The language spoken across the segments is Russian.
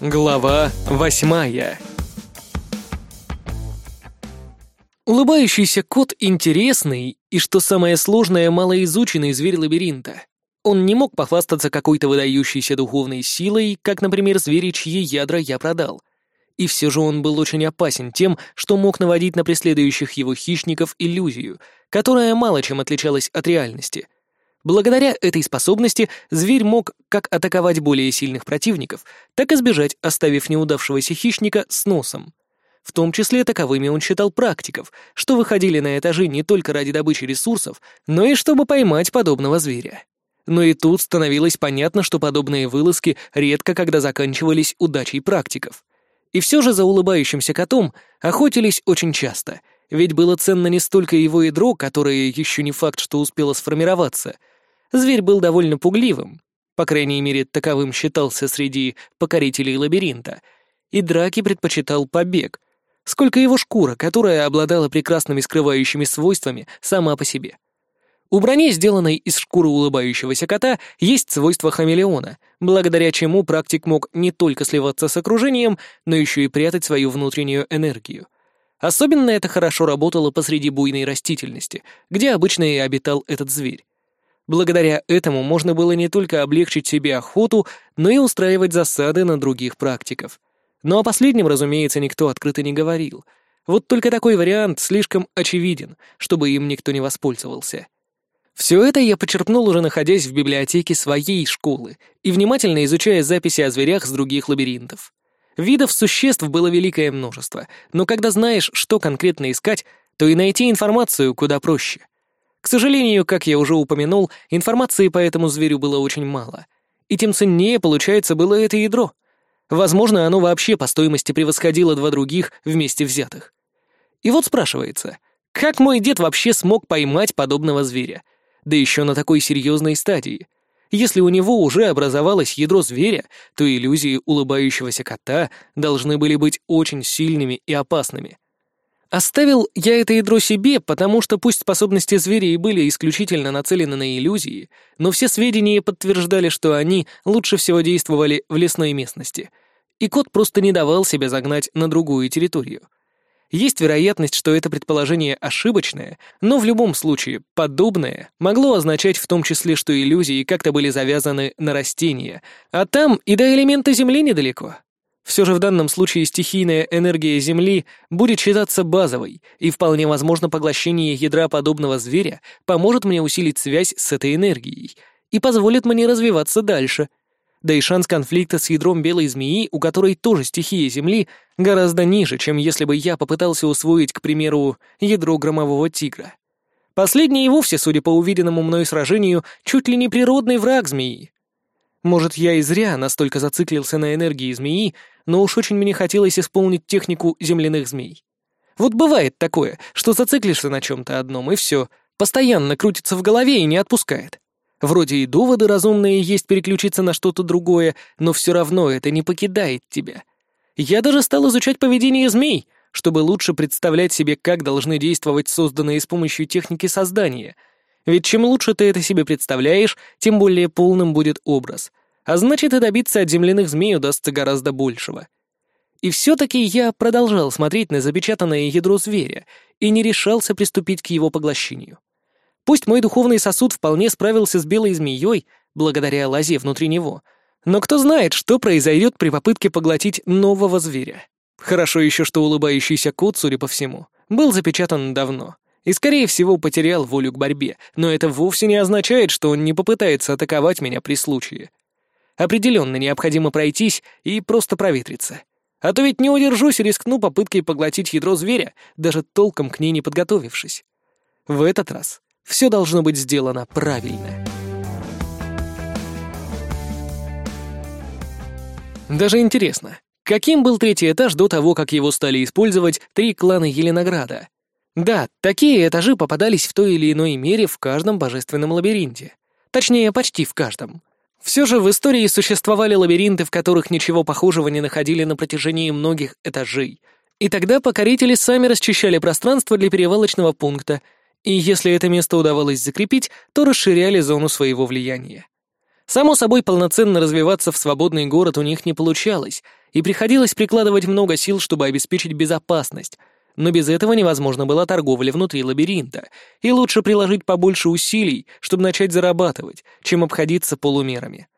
Глава восьмая Улыбающийся кот интересный и, что самое сложное, малоизученный зверь лабиринта. Он не мог похвастаться какой-то выдающейся духовной силой, как, например, звери, чьи ядра я продал. И все же он был очень опасен тем, что мог наводить на преследующих его хищников иллюзию, которая мало чем отличалась от реальности — Благодаря этой способности зверь мог как атаковать более сильных противников, так и сбежать, оставив неудавшегося хищника с носом. В том числе таковыми он считал практиков, что выходили на этажи не только ради добычи ресурсов, но и чтобы поймать подобного зверя. Но и тут становилось понятно, что подобные вылазки редко когда заканчивались удачей практиков. И все же за улыбающимся котом охотились очень часто, ведь было ценно не столько его ядро, которое еще не факт, что успело сформироваться — Зверь был довольно пугливым, по крайней мере, таковым считался среди покорителей лабиринта, и драки предпочитал побег, сколько его шкура, которая обладала прекрасными скрывающими свойствами сама по себе. У брони, сделанной из шкуры улыбающегося кота, есть свойства хамелеона, благодаря чему практик мог не только сливаться с окружением, но еще и прятать свою внутреннюю энергию. Особенно это хорошо работало посреди буйной растительности, где обычно и обитал этот зверь. Благодаря этому можно было не только облегчить себе охоту, но и устраивать засады на других практиков. Но о последнем, разумеется, никто открыто не говорил. Вот только такой вариант слишком очевиден, чтобы им никто не воспользовался. Все это я почерпнул уже находясь в библиотеке своей школы и внимательно изучая записи о зверях с других лабиринтов. Видов существ было великое множество, но когда знаешь, что конкретно искать, то и найти информацию куда проще. К сожалению, как я уже упомянул, информации по этому зверю было очень мало. И тем ценнее, получается, было это ядро. Возможно, оно вообще по стоимости превосходило два других вместе взятых. И вот спрашивается, как мой дед вообще смог поймать подобного зверя? Да еще на такой серьезной стадии. Если у него уже образовалось ядро зверя, то иллюзии улыбающегося кота должны были быть очень сильными и опасными. Оставил я это ядро себе, потому что пусть способности зверя и были исключительно нацелены на иллюзии, но все сведения подтверждали, что они лучше всего действовали в лесной местности, и кот просто не давал себя загнать на другую территорию. Есть вероятность, что это предположение ошибочное, но в любом случае подобное могло означать в том числе, что иллюзии как-то были завязаны на растения, а там и до элемента Земли недалеко. Все же в данном случае стихийная энергия Земли будет считаться базовой, и вполне возможно поглощение ядра подобного зверя поможет мне усилить связь с этой энергией и позволит мне развиваться дальше. Да и шанс конфликта с ядром белой змеи, у которой тоже стихия Земли, гораздо ниже, чем если бы я попытался усвоить, к примеру, ядро громового тигра. Последний и вовсе, судя по увиденному мной сражению, чуть ли не природный враг змеи. Может, я и зря настолько зациклился на энергии змеи, но уж очень мне хотелось исполнить технику земляных змей. Вот бывает такое, что зациклишься на чем-то одном, и все, постоянно крутится в голове и не отпускает. Вроде и доводы разумные есть переключиться на что-то другое, но все равно это не покидает тебя. Я даже стал изучать поведение змей, чтобы лучше представлять себе, как должны действовать созданные с помощью техники создания — ведь чем лучше ты это себе представляешь, тем более полным будет образ. А значит, и добиться от земляных змей удастся гораздо большего. И все-таки я продолжал смотреть на запечатанное ядро зверя и не решался приступить к его поглощению. Пусть мой духовный сосуд вполне справился с белой змеей, благодаря лозе внутри него, но кто знает, что произойдет при попытке поглотить нового зверя. Хорошо еще, что улыбающийся кот, судя по всему, был запечатан давно — и, скорее всего, потерял волю к борьбе, но это вовсе не означает, что он не попытается атаковать меня при случае. Определенно необходимо пройтись и просто проветриться. А то ведь не удержусь и рискну попыткой поглотить ядро зверя, даже толком к ней не подготовившись. В этот раз все должно быть сделано правильно. Даже интересно, каким был третий этаж до того, как его стали использовать три клана Еленограда? Да, такие этажи попадались в той или иной мере в каждом божественном лабиринте. Точнее, почти в каждом. Все же в истории существовали лабиринты, в которых ничего похожего не находили на протяжении многих этажей. И тогда покорители сами расчищали пространство для перевалочного пункта, и если это место удавалось закрепить, то расширяли зону своего влияния. Само собой, полноценно развиваться в свободный город у них не получалось, и приходилось прикладывать много сил, чтобы обеспечить безопасность, но без этого невозможно была торговля внутри лабиринта, и лучше приложить побольше усилий, чтобы начать зарабатывать, чем обходиться полумерами.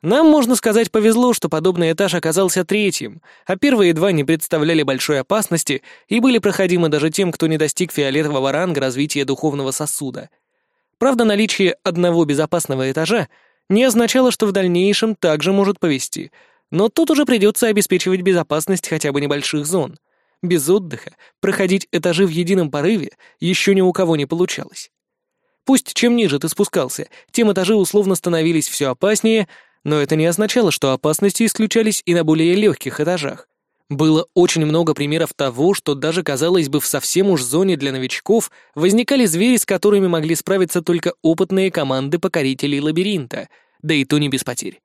Нам, можно сказать, повезло, что подобный этаж оказался третьим, а первые два не представляли большой опасности и были проходимы даже тем, кто не достиг фиолетового ранга развития духовного сосуда. Правда, наличие одного безопасного этажа не означало, что в дальнейшем также может повести, но тут уже придется обеспечивать безопасность хотя бы небольших зон. Без отдыха проходить этажи в едином порыве еще ни у кого не получалось. Пусть чем ниже ты спускался, тем этажи условно становились все опаснее, но это не означало, что опасности исключались и на более легких этажах. Было очень много примеров того, что даже, казалось бы, в совсем уж зоне для новичков возникали звери, с которыми могли справиться только опытные команды покорителей лабиринта, да и то не без потерь.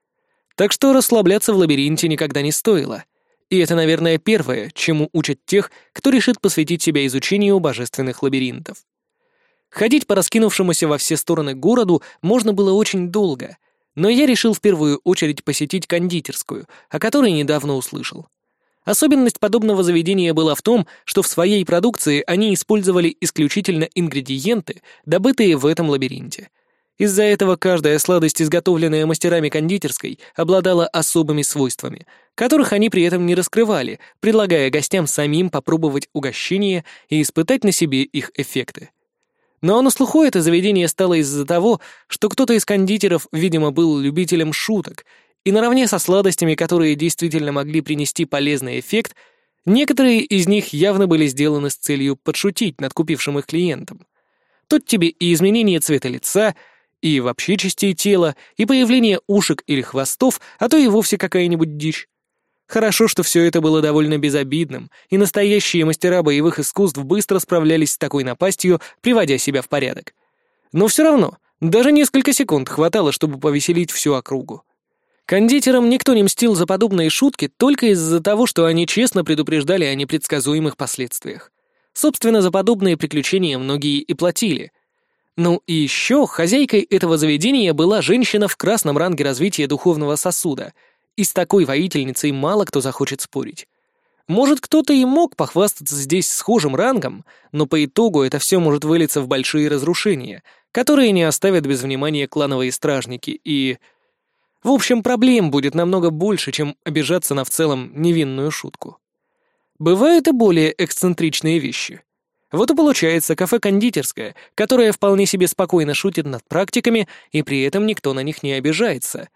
Так что расслабляться в лабиринте никогда не стоило. И это, наверное, первое, чему учат тех, кто решит посвятить себя изучению божественных лабиринтов. Ходить по раскинувшемуся во все стороны городу можно было очень долго, но я решил в первую очередь посетить кондитерскую, о которой недавно услышал. Особенность подобного заведения была в том, что в своей продукции они использовали исключительно ингредиенты, добытые в этом лабиринте. Из-за этого каждая сладость, изготовленная мастерами кондитерской, обладала особыми свойствами, которых они при этом не раскрывали, предлагая гостям самим попробовать угощение и испытать на себе их эффекты. Но на слуху это заведение стало из-за того, что кто-то из кондитеров, видимо, был любителем шуток и наравне со сладостями, которые действительно могли принести полезный эффект, некоторые из них явно были сделаны с целью подшутить над купившим их клиентом. Тут тебе и изменение цвета лица, и вообще частей тела, и появление ушек или хвостов, а то и вовсе какая-нибудь дичь. Хорошо, что все это было довольно безобидным, и настоящие мастера боевых искусств быстро справлялись с такой напастью, приводя себя в порядок. Но все равно, даже несколько секунд хватало, чтобы повеселить всю округу. Кондитерам никто не мстил за подобные шутки только из-за того, что они честно предупреждали о непредсказуемых последствиях. Собственно, за подобные приключения многие и платили. Ну и еще хозяйкой этого заведения была женщина в красном ранге развития духовного сосуда, и с такой воительницей мало кто захочет спорить. Может, кто-то и мог похвастаться здесь схожим рангом, но по итогу это все может вылиться в большие разрушения, которые не оставят без внимания клановые стражники и... В общем, проблем будет намного больше, чем обижаться на в целом невинную шутку. Бывают и более эксцентричные вещи. Вот и получается кафе-кондитерское, которое вполне себе спокойно шутит над практиками, и при этом никто на них не обижается.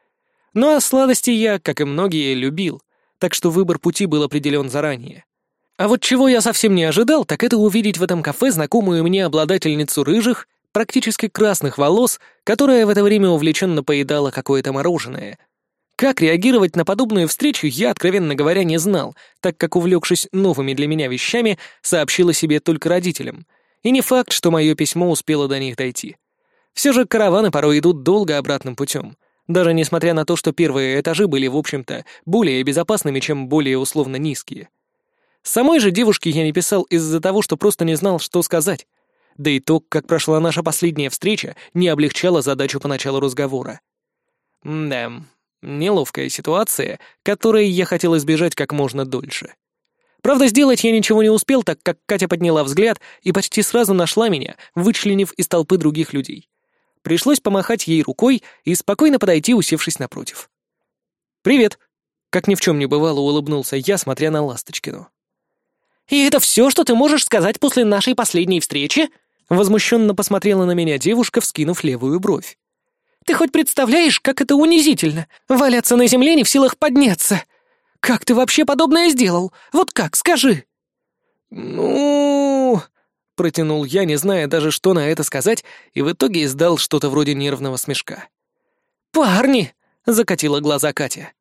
Ну а сладости я, как и многие, любил, так что выбор пути был определен заранее. А вот чего я совсем не ожидал, так это увидеть в этом кафе знакомую мне обладательницу рыжих, практически красных волос, которая в это время увлеченно поедала какое-то мороженое. Как реагировать на подобную встречу, я, откровенно говоря, не знал, так как, увлекшись новыми для меня вещами, сообщила себе только родителям. И не факт, что мое письмо успело до них дойти. Все же караваны порой идут долго обратным путем. Даже несмотря на то, что первые этажи были, в общем-то, более безопасными, чем более условно низкие. Самой же девушке я не писал из-за того, что просто не знал, что сказать. Да и то, как прошла наша последняя встреча, не облегчало задачу по началу разговора. Да, неловкая ситуация, которой я хотел избежать как можно дольше. Правда, сделать я ничего не успел, так как Катя подняла взгляд и почти сразу нашла меня, вычленив из толпы других людей. Пришлось помахать ей рукой и спокойно подойти, усевшись напротив. «Привет!» — как ни в чем не бывало, улыбнулся я, смотря на Ласточкину. «И это все, что ты можешь сказать после нашей последней встречи?» Возмущенно посмотрела на меня девушка, вскинув левую бровь. «Ты хоть представляешь, как это унизительно? Валяться на земле не в силах подняться! Как ты вообще подобное сделал? Вот как, скажи!» «Ну...» — протянул я, не зная даже, что на это сказать, и в итоге издал что-то вроде нервного смешка. «Парни!» — закатила глаза Катя.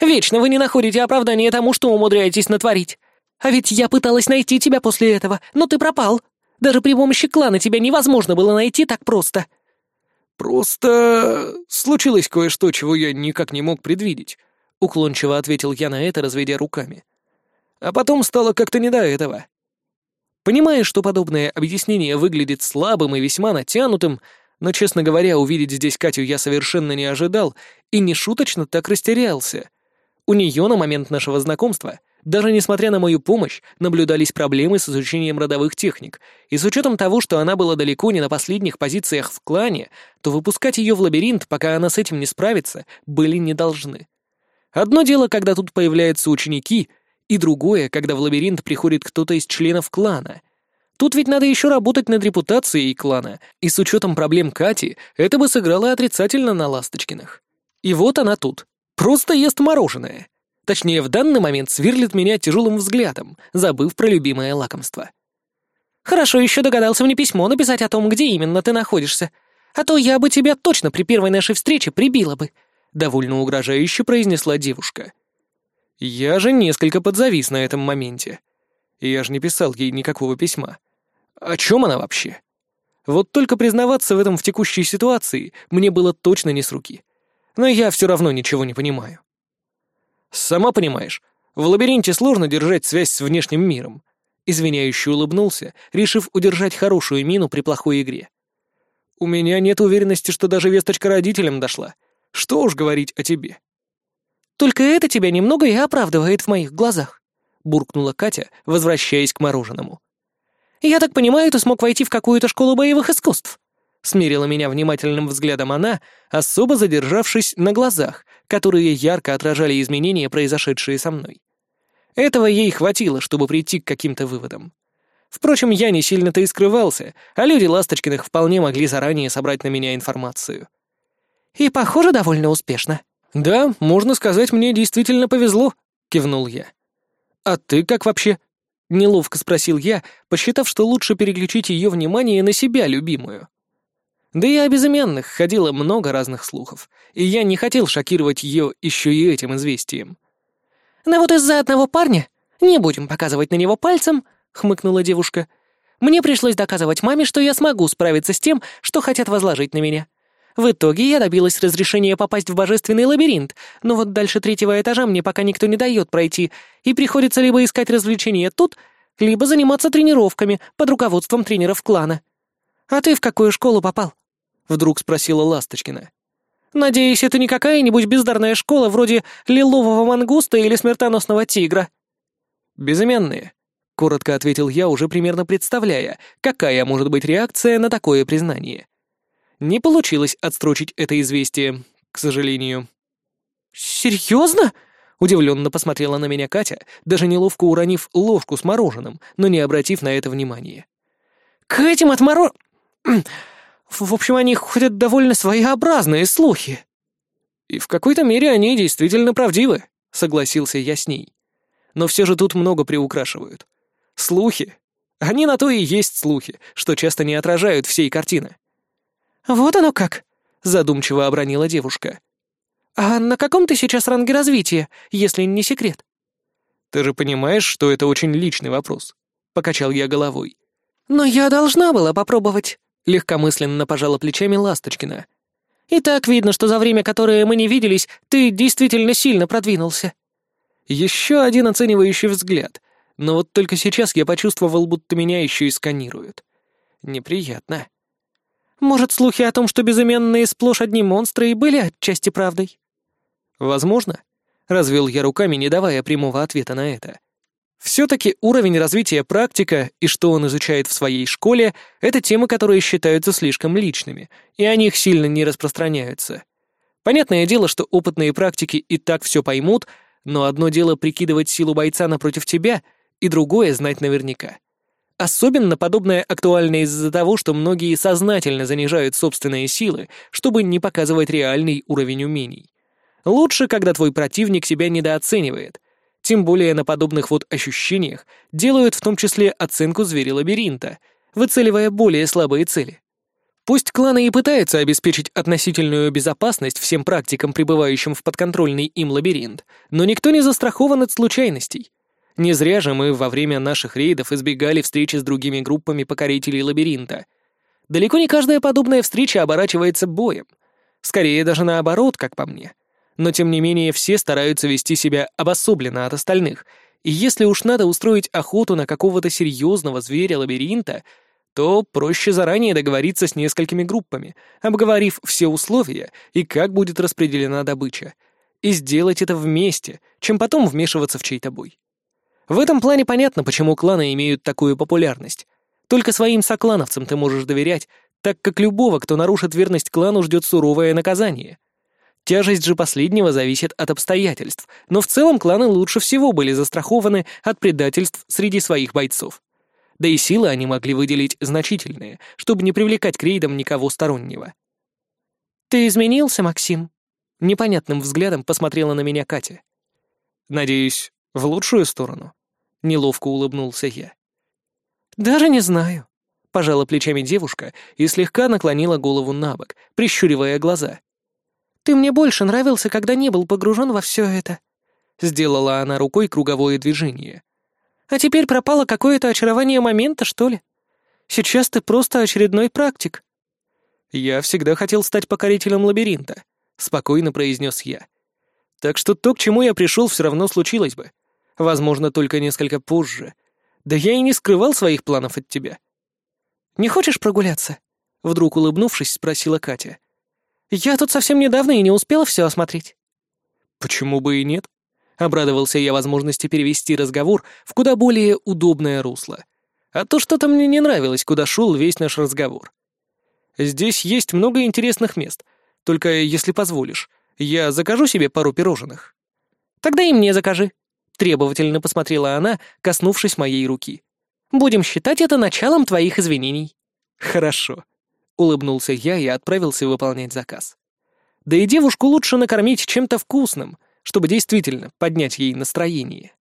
«Вечно вы не находите оправдания тому, что умудряетесь натворить. А ведь я пыталась найти тебя после этого, но ты пропал. Даже при помощи клана тебя невозможно было найти так просто». «Просто... случилось кое-что, чего я никак не мог предвидеть», — уклончиво ответил я на это, разведя руками. А потом стало как-то не до этого. Понимая, что подобное объяснение выглядит слабым и весьма натянутым, Но, честно говоря, увидеть здесь Катю я совершенно не ожидал и не шуточно так растерялся. У нее на момент нашего знакомства — даже несмотря на мою помощь, наблюдались проблемы с изучением родовых техник, и с учетом того, что она была далеко не на последних позициях в клане, то выпускать ее в лабиринт, пока она с этим не справится, были не должны. Одно дело, когда тут появляются ученики, и другое, когда в лабиринт приходит кто-то из членов клана. Тут ведь надо еще работать над репутацией клана, и с учетом проблем Кати, это бы сыграло отрицательно на Ласточкиных. И вот она тут. Просто ест мороженое. Точнее, в данный момент сверлит меня тяжелым взглядом, забыв про любимое лакомство. «Хорошо еще догадался мне письмо написать о том, где именно ты находишься. А то я бы тебя точно при первой нашей встрече прибила бы», — довольно угрожающе произнесла девушка. Я же несколько подзавис на этом моменте. Я же не писал ей никакого письма. О чем она вообще? Вот только признаваться в этом в текущей ситуации мне было точно не с руки. Но я все равно ничего не понимаю. Сама понимаешь, в лабиринте сложно держать связь с внешним миром. Извиняюще улыбнулся, решив удержать хорошую мину при плохой игре. У меня нет уверенности, что даже весточка родителям дошла. Что уж говорить о тебе. Только это тебя немного и оправдывает в моих глазах, буркнула Катя, возвращаясь к мороженому. Я так понимаю, ты смог войти в какую-то школу боевых искусств. Смерила меня внимательным взглядом она, особо задержавшись на глазах, которые ярко отражали изменения, произошедшие со мной. Этого ей хватило, чтобы прийти к каким-то выводам. Впрочем, я не сильно-то и скрывался, а люди Ласточкиных вполне могли заранее собрать на меня информацию. «И, похоже, довольно успешно». «Да, можно сказать, мне действительно повезло», — кивнул я. «А ты как вообще?» — неловко спросил я, посчитав, что лучше переключить ее внимание на себя, любимую. Да и о безымянных ходило много разных слухов, и я не хотел шокировать ее еще и этим известием. «Да вот из-за одного парня, не будем показывать на него пальцем», — хмыкнула девушка, «мне пришлось доказывать маме, что я смогу справиться с тем, что хотят возложить на меня. В итоге я добилась разрешения попасть в божественный лабиринт, но вот дальше третьего этажа мне пока никто не дает пройти, и приходится либо искать развлечения тут, либо заниматься тренировками под руководством тренеров клана. А ты в какую школу попал?» — вдруг спросила Ласточкина. «Надеюсь, это не какая-нибудь бездарная школа вроде лилового мангуста или смертоносного тигра?» «Безымянные», — коротко ответил я, уже примерно представляя, какая может быть реакция на такое признание. Не получилось отстрочить это известие, к сожалению. «Серьезно?» — удивленно посмотрела на меня Катя, даже неловко уронив ложку с мороженым, но не обратив на это внимания. «К этим отморо... В общем, они ходят довольно своеобразные слухи». «И в какой-то мере они действительно правдивы», — согласился я с ней. «Но все же тут много приукрашивают. Слухи. Они на то и есть слухи, что часто не отражают всей картины». «Вот оно как», — задумчиво обронила девушка. «А на каком ты сейчас ранге развития, если не секрет?» «Ты же понимаешь, что это очень личный вопрос», — покачал я головой. «Но я должна была попробовать», Легкомысленно пожала плечами Ласточкина. «И так видно, что за время, которое мы не виделись, ты действительно сильно продвинулся». Еще один оценивающий взгляд. Но вот только сейчас я почувствовал, будто меня еще и сканируют. Неприятно. Может, слухи о том, что безымянные сплошь одни монстры и были отчасти правдой? Возможно. Развел я руками, не давая прямого ответа на это. Все-таки уровень развития практика и что он изучает в своей школе — это темы, которые считаются слишком личными, и о них сильно не распространяются. Понятное дело, что опытные практики и так все поймут, но одно дело прикидывать силу бойца напротив тебя, и другое — знать наверняка. Особенно подобное актуально из-за того, что многие сознательно занижают собственные силы, чтобы не показывать реальный уровень умений. Лучше, когда твой противник себя недооценивает — тем более на подобных вот ощущениях делают в том числе оценку зверя-лабиринта, выцеливая более слабые цели. Пусть кланы и пытаются обеспечить относительную безопасность всем практикам, пребывающим в подконтрольный им лабиринт, но никто не застрахован от случайностей. Не зря же мы во время наших рейдов избегали встречи с другими группами покорителей лабиринта. Далеко не каждая подобная встреча оборачивается боем. Скорее даже наоборот, как по мне но тем не менее все стараются вести себя обособленно от остальных, и если уж надо устроить охоту на какого-то серьезного зверя-лабиринта, то проще заранее договориться с несколькими группами, обговорив все условия и как будет распределена добыча, и сделать это вместе, чем потом вмешиваться в чей-то бой. В этом плане понятно, почему кланы имеют такую популярность. Только своим соклановцам ты можешь доверять, так как любого, кто нарушит верность клану, ждет суровое наказание. Тяжесть же последнего зависит от обстоятельств, но в целом кланы лучше всего были застрахованы от предательств среди своих бойцов. Да и силы они могли выделить значительные, чтобы не привлекать к рейдам никого стороннего. «Ты изменился, Максим?» Непонятным взглядом посмотрела на меня Катя. «Надеюсь, в лучшую сторону?» Неловко улыбнулся я. «Даже не знаю», — пожала плечами девушка и слегка наклонила голову на бок, прищуривая глаза. «Ты мне больше нравился, когда не был погружен во все это», — сделала она рукой круговое движение. «А теперь пропало какое-то очарование момента, что ли? Сейчас ты просто очередной практик». «Я всегда хотел стать покорителем лабиринта», — спокойно произнес я. «Так что то, к чему я пришел, все равно случилось бы. Возможно, только несколько позже. Да я и не скрывал своих планов от тебя». «Не хочешь прогуляться?» — вдруг улыбнувшись, спросила Катя. «Я тут совсем недавно и не успела все осмотреть». «Почему бы и нет?» — обрадовался я возможности перевести разговор в куда более удобное русло. А то что-то мне не нравилось, куда шел весь наш разговор. «Здесь есть много интересных мест, только если позволишь, я закажу себе пару пирожных». «Тогда и мне закажи», — требовательно посмотрела она, коснувшись моей руки. «Будем считать это началом твоих извинений». «Хорошо», — улыбнулся я и отправился выполнять заказ. Да и девушку лучше накормить чем-то вкусным, чтобы действительно поднять ей настроение.